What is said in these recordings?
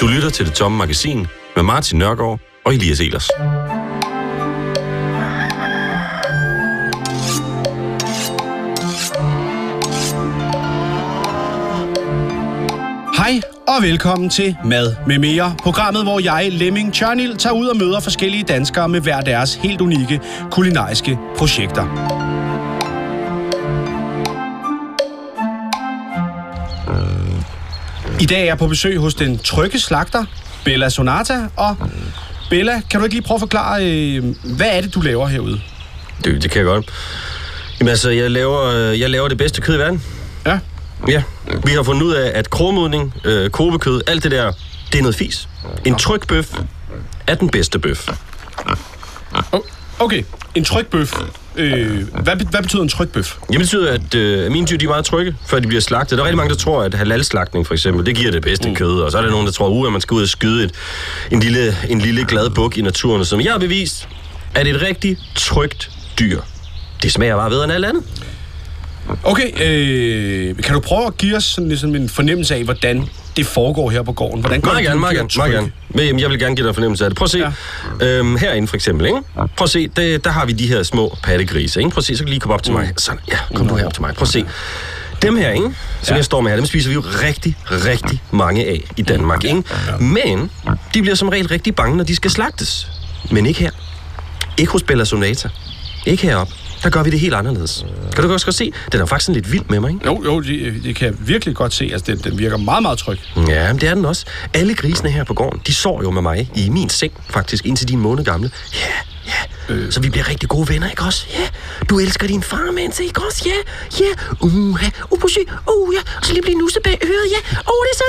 Du lytter til Det Tomme Magasin med Martin Nørgaard og Elias Elers. Hej og velkommen til Mad med mere. Programmet, hvor jeg, Lemming Tjørnil, tager ud og møder forskellige danskere med hver deres helt unikke kulinariske projekter. I dag er jeg på besøg hos den trygge slagter, Bella Sonata. Og Bella, kan du ikke lige prøve at forklare, øh, hvad er det, du laver herude? Det, det kan jeg godt. Jamen altså, jeg laver, øh, jeg laver det bedste kød i verden. Ja. Ja, vi har fundet ud af, at kromodning, øh, kobekød, alt det der, det er noget fis. En tryg bøf er den bedste bøf. Okay, en trykbøf. Øh, hvad, hvad betyder en trykbøf? Det betyder, at øh, mine dyr de er meget trygge, før de bliver slagtet. Der er rigtig mange, der tror, at halalslagtning for eksempel, det giver det bedste mm. kød. Og så er der nogen, der tror, uh, at man skal ud og skyde et, en, lille, en lille glad buk i naturen. Som jeg har bevist, at et rigtig trygt dyr, det smager bare bedre end alt andet. Okay, øh, kan du prøve at give os sådan ligesom en fornemmelse af, hvordan det foregår her på gården? Hvordan gør Meget gerne, meget gerne, meget gerne. Jeg vil gerne give dig en fornemmelse af det. Prøv at se. Ja. Øhm, herinde for eksempel, ikke? Prøv at se, det, der har vi de her små pattegrise, ikke? Prøv at se, så kan du lige komme op til mig. Sådan, ja, kom du herop til mig. Prøv at se. Dem her, ikke? Som Ja. jeg står med her, dem spiser vi jo rigtig, rigtig mange af i Danmark, ikke? Men de bliver som regel rigtig bange, når de skal slagtes. Men ikke her. Ikke hos Bella Sonata. Ikke heroppe. Der gør vi det helt anderledes. Kan du også godt se? Den er faktisk lidt vild med mig, ikke? Jo, jo, det, det kan jeg virkelig godt se. Altså, den, den virker meget, meget tryg. Ja, men det er den også. Alle grisene her på gården, de sår jo med mig i min seng, faktisk, indtil de er en måned gamle. Ja, ja. Øh. Så vi bliver rigtig gode venner, ikke også? Ja. Du elsker din far, Manse, ikke også? Ja, ja. Uh. Uh, se. Uh, ja. Og så lige blive nusset bag øret, ja. Oh, det er så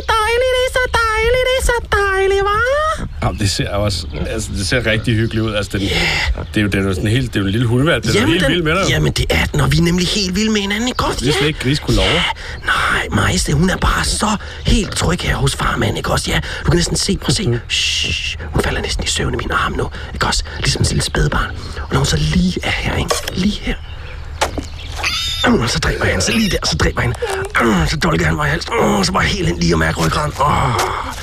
det ser også altså, det ser rigtig hyggeligt ud. Altså, den, det er jo, det er sådan helt, det er jo en lille hundevalg. Det er helt vild med dig. jamen, det er den, og vi er nemlig helt vilde med hinanden, ikke godt? Det er slet ikke gris kunne love. Nej, Majse, hun er bare så helt tryg her hos farmand, ikke også? Ja, du kan næsten se, prøv at se. Shh, hun falder næsten i søvn i min arm nu, ikke også? Ligesom sådan et lille spædbarn. Og når hun så lige er her, ikke? Lige her. Uh, så dræber jeg hende, så lige der, så dræber jeg hende. Uh, så dolker han mig i halsen. Uh, så bare helt ind lige og mærke ryggraden. Uh.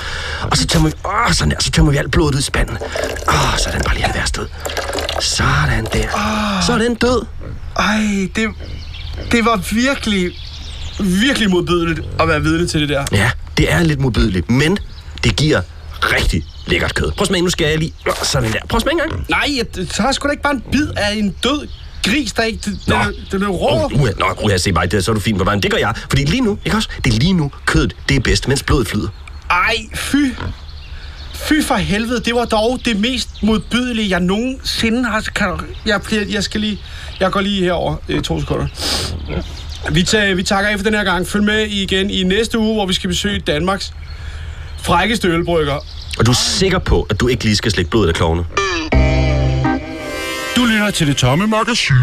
Og så tømmer vi, uh, sådan der, så tømmer vi alt blodet ud i spanden. Så er den bare lige værst ud. Sådan der. Så er den død. Ej, det, det var virkelig, virkelig modbydeligt at være vidne til det der. Ja, det er lidt modbydeligt, men det giver rigtig lækkert kød. Prøv at smage, nu skal jeg lige... Sådan der. Prøv at smage en gang. Nej, jeg tager sgu da ikke bare en bid af en død gris, der ikke... Den, Nå. er- den er rå. Oh, uh, nå, uh, se mig, det, så er du fint på vejen. Det gør jeg, fordi lige nu, ikke også? Det er lige nu, kødet, det er bedst, mens blodet flyder. Ej, fy. Fy for helvede, det var dog det mest modbydelige, jeg nogensinde har... Kan, jeg, jeg, jeg skal lige... Jeg går lige herover øh, to sekunder. Vi, tager, vi takker af for den her gang. Følg med igen i næste uge, hvor vi skal besøge Danmarks frækkeste ølbrygger. Og du er sikker på, at du ikke lige skal slikke blodet af klovene? Du lytter til det tomme magasin.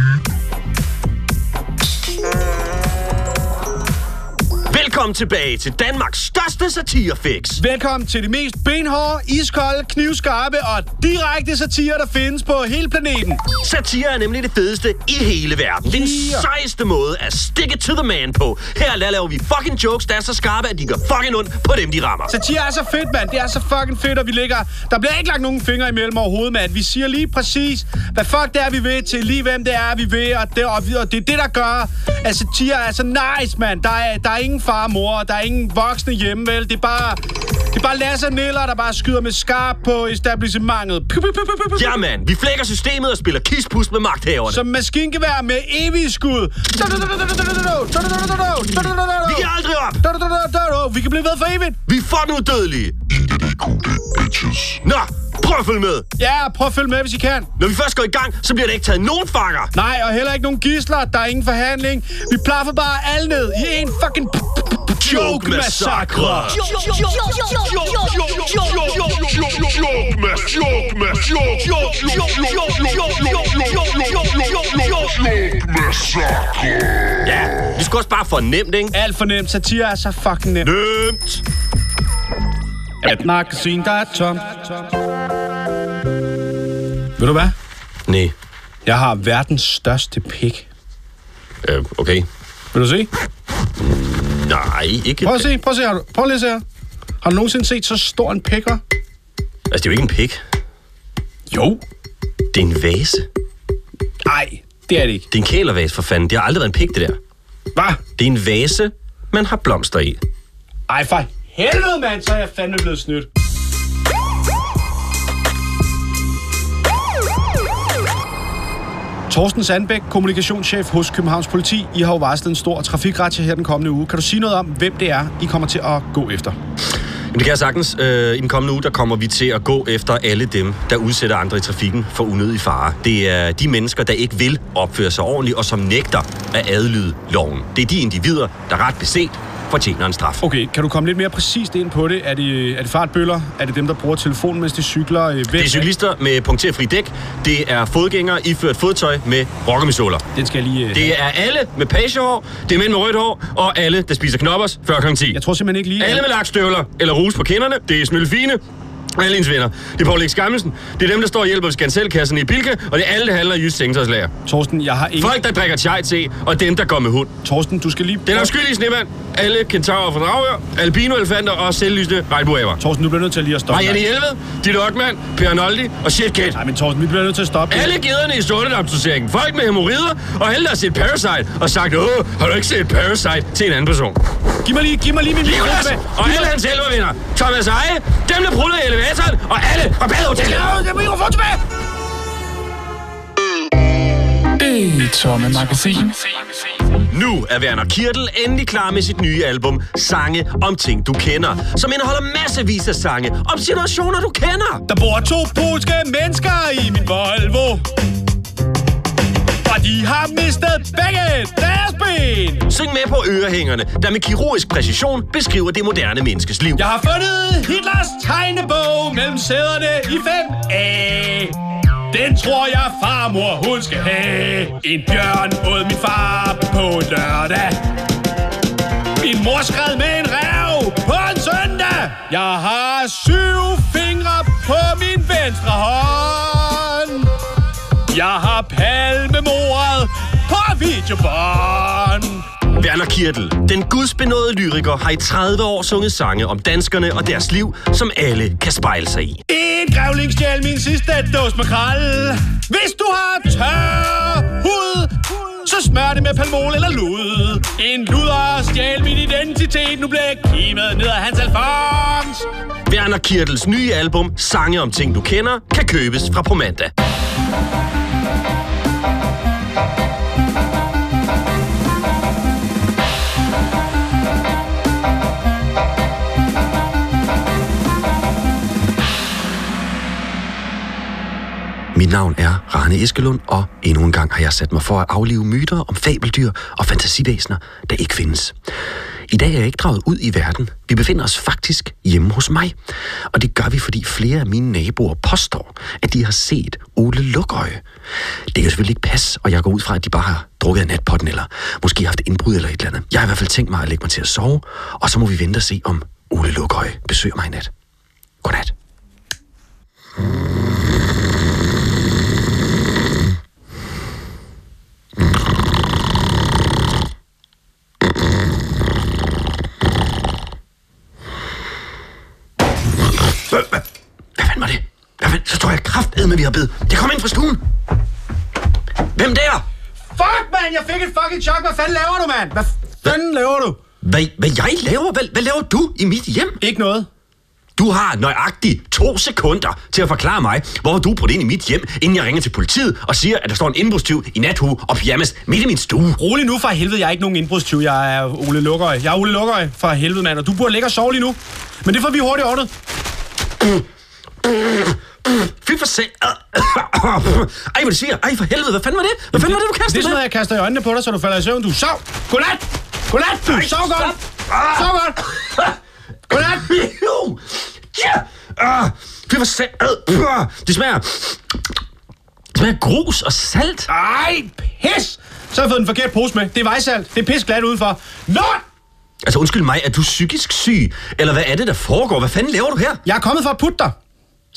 Velkommen tilbage til Danmarks største satirefix. Velkommen til det mest benhårde, iskolde, knivskarpe og direkte satire, der findes på hele planeten. Satire er nemlig det fedeste i hele verden. Er den sejeste måde at stick it to the man på. Her laver vi fucking jokes, der er så skarpe, at de gør fucking ondt på dem, de rammer. Satire er så fedt, mand. Det er så fucking fedt, at vi ligger... Der bliver ikke lagt nogen fingre imellem overhovedet, mand. Vi siger lige præcis, hvad fuck det er, vi vil til, lige hvem det er, vi vil, og det, og, og det er det, der gør, at satire er så nice, mand. Der er, der er ingen far og mor, og der er ingen voksne hjemme, vel? Det er bare... Det er bare Lasse Niller, der bare skyder med skarp på etablissementet. Piu, piu, piu, piu, piu, piu. Ja, mand. Vi flækker systemet og spiller kispus med magthaverne. Som maskingevær med evige skud. Vi kan aldrig op. Vi kan blive ved for evigt. Vi er fucking udødelige. Nå, prøv at følge med. Ja, prøv at følge med, hvis I kan. Når vi først går i gang, så bliver der ikke taget nogen fanger. Nej, og heller ikke nogen gisler. Der er ingen forhandling. Vi plaffer bare alle ned i en fucking joke massakre. Ja, vi skal også bare fornemt, ikke? Alt for nemt. Satire er så fucking nemt. Nemt. Et magasin, der er tomt. Ved du hvad? Nej, Jeg har verdens største pik. øh, okay. Vil du se? Nej, ikke... Prøv at se, prøv at se her. Prøv lige at se her. Har du nogensinde set så stor en pikker? Altså, det er jo ikke en pik. Jo. Det er en vase. Nej, det er det ikke. Det er en kælervase, for fanden. Det har aldrig været en pik, det der. Hvad? Det er en vase, man har blomster i. Ej, for helvede, mand, så er jeg fandme blevet snydt. Torsten Sandbæk, kommunikationschef hos Københavns Politi. I har jo varslet en stor trafikratje her den kommende uge. Kan du sige noget om, hvem det er, I kommer til at gå efter? Men det kan jeg sagtens. Øh, I den kommende uge, der kommer vi til at gå efter alle dem, der udsætter andre i trafikken for unødig fare. Det er de mennesker, der ikke vil opføre sig ordentligt, og som nægter at adlyde loven. Det er de individer, der ret beset fortjener en straf. Okay, kan du komme lidt mere præcist ind på det? Er det, er det fartbøller? Er det dem, der bruger telefonen, mens de cykler? Øh, Hvem Det er cyklister med punkterfri dæk. Det er fodgængere iført fodtøj med rockemisoler. Den skal jeg lige... øh, Det er alle med pagehår, det er mænd med rødt hår, og alle, der spiser knoppers før kl. 10. Jeg tror simpelthen ikke lige... Alle med lakstøvler eller rus på kinderne, det er Smølfine. Alle ens venner. Det er Paul X. Gammelsen. Det er dem, der står og hjælper ved skanselkassen i Bilka, og det er alle, der handler i Jysk Tænkterslager. Torsten, jeg har ikke... Folk, der drikker chai te, og dem, der går med hund. Torsten, du skal lige... Den er uskyldige snemand. Alle kentaurer fra Dragør, albinoelefanter og selvlysende regnbueaber. Torsten, du bliver nødt til lige at stoppe. Marianne Hjelved, Ditte Ockmann, Per Arnoldi og Shitcat. Nej, men Torsten, vi bliver nødt til at stoppe. Alle gederne i sortedamsdoseringen. Folk med hemorrider, og alle, der har set Parasite og sagt, åh, har du ikke set Parasite til en anden person? Giv mig lige, giv mig lige min mikrofon tilbage. og alle hans elvervenner. Thomas Eje, dem, der prutter i elevatoren, og alle fra badehotellet. Giv mig mikrofon tilbage. Det tomme magasin. Nu er Werner Kirtel endelig klar med sit nye album, Sange om ting, du kender, som indeholder massevis af sange om situationer, du kender. Der bor to polske mennesker i min Volvo. De har mistet begge deres ben. Syng med på ørehængerne, der med kirurgisk præcision beskriver det moderne menneskes liv. Jeg har fundet Hitlers tegnebog mellem sæderne i 5A. Den tror jeg farmor hun skal have. En bjørn åd min far på lørdag. Min mor skred med en rev på en søndag. Jeg har syv fingre på min venstre hånd. Jeg har palmemordet på videobånd. Werner Kirtel, den gudsbenåede lyriker, har i 30 år sunget sange om danskerne og deres liv, som alle kan spejle sig i. En grævling stjal min sidste dåse makrel. Hvis du har tør hud, så smør det med palmol eller lud. En luder stjal min identitet. Nu bliver jeg kimet ned af hans alfons. Werner Kirtels nye album, Sange om ting, du kender, kan købes fra på Mit navn er Rane Eskelund, og endnu en gang har jeg sat mig for at aflive myter om fabeldyr og fantasivæsener, der ikke findes. I dag er jeg ikke draget ud i verden. Vi befinder os faktisk hjemme hos mig. Og det gør vi, fordi flere af mine naboer påstår, at de har set Ole Lukøje. Det kan selvfølgelig ikke passe, og jeg går ud fra, at de bare har drukket af natpotten, eller måske haft indbrud eller et eller andet. Jeg har i hvert fald tænkt mig at lægge mig til at sove, og så må vi vente og se, om Ole Lukøje besøger mig i nat. Godnat. Mm hvad, var det? Fanden? Så tror jeg kraftedme, med, vi har bedt. Det kom ind fra stuen. Hvem der? Fuck, man! Jeg fik et fucking chok. Hvad fanden laver du, mand? Hvad fanden laver du? Hvad, hvad jeg laver? Hvad, hvad laver du i mit hjem? Ikke noget. Du har nøjagtigt to sekunder til at forklare mig, hvor du brudt ind i mit hjem, inden jeg ringer til politiet og siger, at der står en indbrudstyv i nathue og pyjamas midt i min stue. Rolig nu for helvede. Jeg er ikke nogen indbrudstyv. Jeg er Ole Lukøj. Jeg er Ole Lukøj for helvede, mand. Og du burde ligge og sove lige nu. Men det får vi hurtigt ordnet. Fy for sag. Ej, hvad det siger. Ej, for helvede. Hvad fanden var det? Hvad fanden var det, du Det er kastede sådan noget, jeg kaster i øjnene på dig, så du falder i søvn. Du sov. Godnat. Godnat, du. Sov godt. Sov godt. Godnat. Ja. Fy for. Ah, Det smager... Det smager grus og salt. Ej, pis. Så har jeg fået den forkerte pose med. Det er vejsalt. Det er pis glat udenfor. Nå! Altså, undskyld mig, er du psykisk syg? Eller hvad er det, der foregår? Hvad fanden laver du her? Jeg er kommet for at putte dig.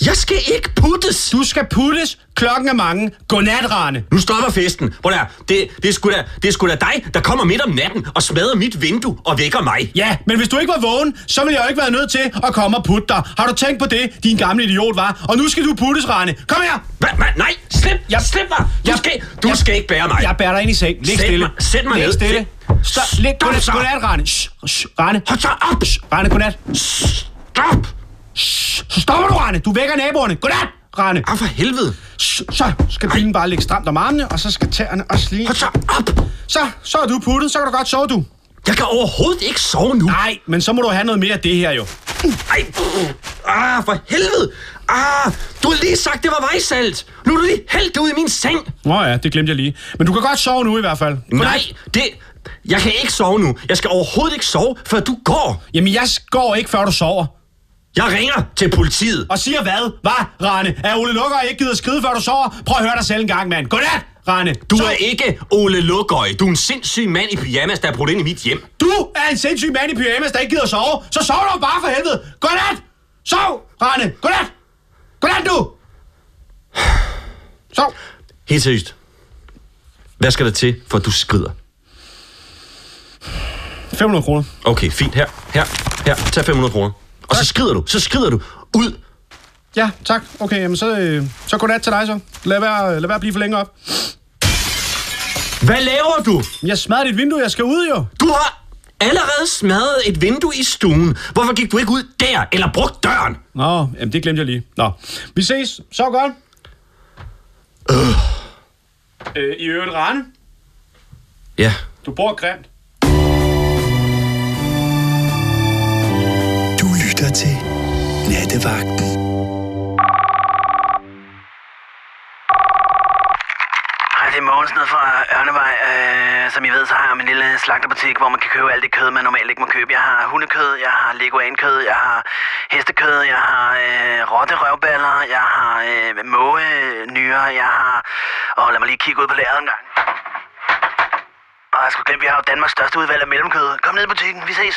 Jeg skal ikke puttes! Du skal puttes. Klokken er mange. Godnat, Rane. Nu stopper festen. Hvor der, det, det, er sgu da, det er sgu da dig, der kommer midt om natten og smadrer mit vindue og vækker mig. Ja, men hvis du ikke var vågen, så ville jeg jo ikke være nødt til at komme og putte dig. Har du tænkt på det, din gamle idiot var? Og nu skal du puttes, Rane. Kom her! Hva, hva, nej, slip, jeg, slip mig! Du, Jeg- skal, du jeg- skal ikke bære mig. Jeg bærer dig ind i seng. Læg Sæt stille. mig- sæt mig Læg ned. stille. Stop. Læg. Godnat, godnat, Rane. Shh, shh, Rane. Hold så op! Shh, Rane, godnat. Stop! Så stopper du, Rane. Du vækker naboerne. Godnat, Rane. Ah, for helvede. Shh, Så skal bilen bare ligge stramt om armene, og så skal tæerne også lige... Hold så op! Så, så er du puttet. Så kan du godt sove, du. Jeg kan overhovedet ikke sove nu. Nej, men så må du have noget mere af det her, jo. Ej, ah, for helvede! Ah, du har lige sagt, det var vejsalt. Nu er du lige hældt ud i min seng. Nå ja, det glemte jeg lige. Men du kan godt sove nu i hvert fald. Godnat. Nej, det... Jeg kan ikke sove nu. Jeg skal overhovedet ikke sove, før du går. Jamen, jeg går ikke, før du sover. Jeg ringer til politiet. Og siger hvad? Hvad, Rane? Er Ole Lukker ikke givet at skride, før du sover? Prøv at høre dig selv en gang, mand. Godnat, Rane. Du Sov. er ikke Ole Lukøj. Du er en sindssyg mand i pyjamas, der er brudt ind i mit hjem. Du er en sindssyg mand i pyjamas, der ikke gider sove. Så sov du bare for helvede. Godnat. Sov, Rane. Godnat. Godnat, du. Sov. Helt seriøst. Hvad skal der til, for at du skrider? 500 kroner. Okay, fint. Her, her, her. Tag 500 kroner. Og så skrider du. Så skrider du ud. Ja, tak. Okay, jamen så, øh, så godnat til dig så. Lad være, lad være at blive for længe op. Hvad laver du? Jeg smadrer dit vindue, jeg skal ud jo. Du har allerede smadret et vindue i stuen. Hvorfor gik du ikke ud der, eller brugt døren? Nå, jamen det glemte jeg lige. Nå, vi ses. Så godt. Øh, I øvrigt, Rane. Ja. Du bor grimt. Lytter til Nattevagten. Hej, det er Mogens ned fra Ørnevej. Øh, som I ved, så har jeg min lille slagterbutik, hvor man kan købe alt det kød, man normalt ikke må købe. Jeg har hundekød, jeg har leguankød, jeg har hestekød, jeg har øh, rotterøvballer, jeg har øh, mågenyrer, jeg har... Og lad mig lige kigge ud på lageret en gang. Og jeg skulle glemme, vi har jo Danmarks største udvalg af mellemkød. Kom ned i butikken, vi ses.